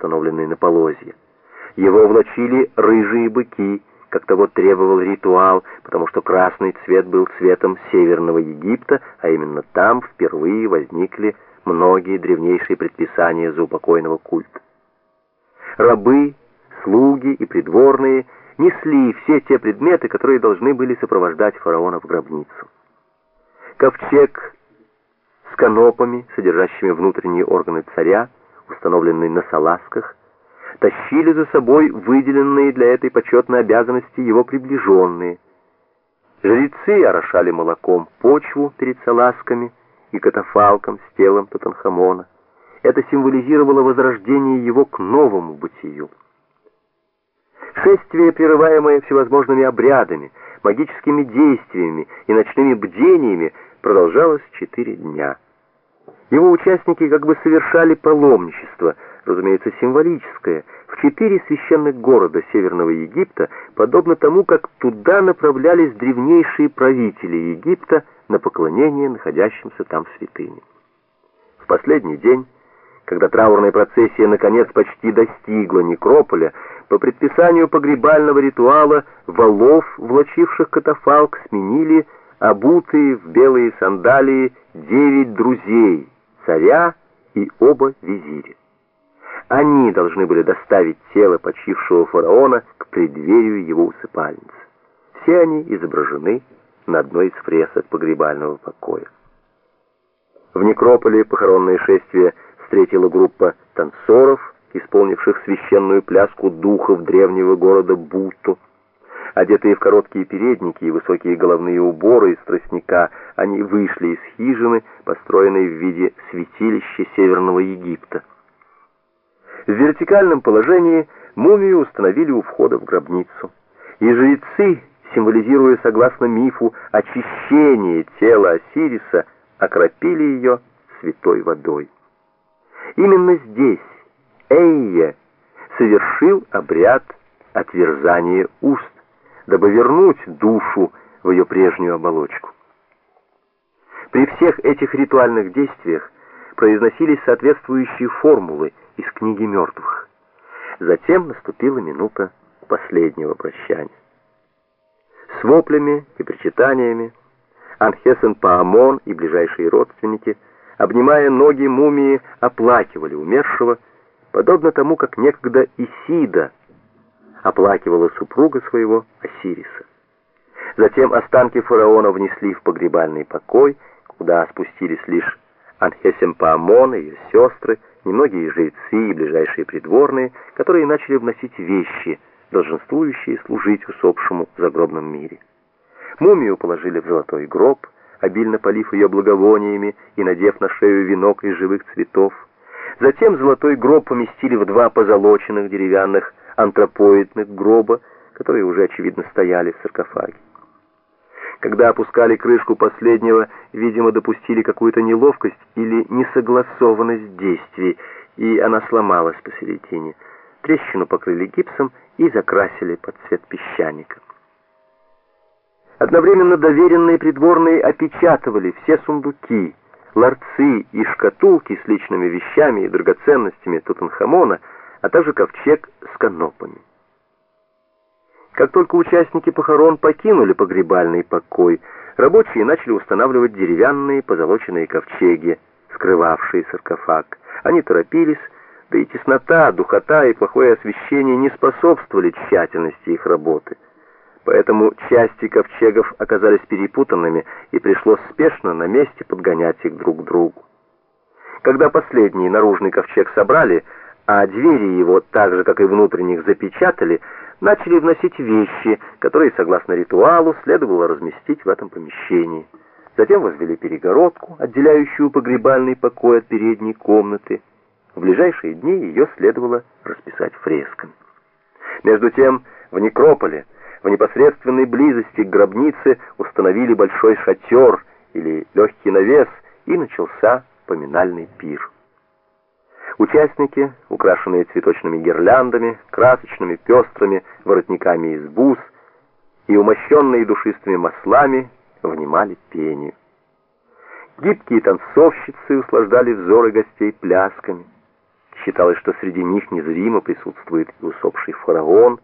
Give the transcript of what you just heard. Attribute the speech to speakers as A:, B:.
A: установленный на полозье. Его влачили рыжие быки, как того требовал ритуал, потому что красный цвет был цветом Северного Египта, а именно там впервые возникли многие древнейшие предписания заупокойного культа. Рабы, слуги и придворные несли все те предметы, которые должны были сопровождать фараона в гробницу. Ковчег с канопами, содержащими внутренние органы царя, установленный на салазках, тащили за собой выделенные для этой почетной обязанности его приближенные. Жрецы орошали молоком почву перед салазками и катафалком с телом Тутанхамона. Это символизировало возрождение его к новому бытию. Шествие, прерываемое всевозможными обрядами, магическими действиями и ночными бдениями, продолжалось четыре дня. Его участники как бы совершали паломничество, разумеется, символическое, в четыре священных города Северного Египта, подобно тому, как туда направлялись древнейшие правители Египта на поклонение находящимся там святыням. В последний день, когда траурная процессия наконец почти достигла некрополя, по предписанию погребального ритуала валов, влачивших катафалк, сменили обутые в белые сандалии девять друзей царя и оба визиря. Они должны были доставить тело почившего фараона к преддверию его усыпальницы. Все они изображены на одной из фресок погребального покоя. В некрополе похоронное шествие встретила группа танцоров, исполнивших священную пляску духов древнего города Буту. Одетые в короткие передники и высокие головные уборы из тростника, они вышли из хижины, построенной в виде святилища Северного Египта. В вертикальном положении мумию установили у входа в гробницу. И жрецы, символизируя, согласно мифу, очищение тела Осириса, окропили ее святой водой. Именно здесь Эйе совершил обряд отверзания уст, дабы вернуть душу в ее прежнюю оболочку. При всех этих ритуальных действиях произносились соответствующие формулы из книги мертвых. Затем наступила минута последнего прощания. С воплями и причитаниями Анхесен Паамон и ближайшие родственники, обнимая ноги мумии, оплакивали умершего, подобно тому, как некогда Исида оплакивала супруга своего Осириса. Затем останки фараона внесли в погребальный покой, куда спустились лишь Анхесемпаамон и ее сестры, немногие жрецы и ближайшие придворные, которые начали вносить вещи, долженствующие служить усопшему в загробном мире. Мумию положили в золотой гроб, обильно полив ее благовониями и надев на шею венок из живых цветов. Затем золотой гроб поместили в два позолоченных деревянных антропоидных гроба, которые уже, очевидно, стояли в саркофаге. Когда опускали крышку последнего, видимо, допустили какую-то неловкость или несогласованность действий, и она сломалась посередине. Трещину покрыли гипсом и закрасили под цвет песчаника. Одновременно доверенные придворные опечатывали все сундуки, ларцы и шкатулки с личными вещами и драгоценностями Тутанхамона, а также ковчег с канопами. Как только участники похорон покинули погребальный покой, рабочие начали устанавливать деревянные позолоченные ковчеги, скрывавшие саркофаг. Они торопились, да и теснота, духота и плохое освещение не способствовали тщательности их работы. Поэтому части ковчегов оказались перепутанными, и пришлось спешно на месте подгонять их друг к другу. Когда последний наружный ковчег собрали, а двери его, так же как и внутренних, запечатали, начали вносить вещи, которые, согласно ритуалу, следовало разместить в этом помещении. Затем возвели перегородку, отделяющую погребальный покой от передней комнаты. В ближайшие дни ее следовало расписать фресками. Между тем, в некрополе, в непосредственной близости к гробнице установили большой шатер или легкий навес, и начался поминальный пир. Участники, украшенные цветочными гирляндами, красочными пестрыми воротниками из бус и умощенные душистыми маслами, внимали пению. Гибкие танцовщицы услаждали взоры гостей плясками. Считалось, что среди них незримо присутствует и усопший фараон,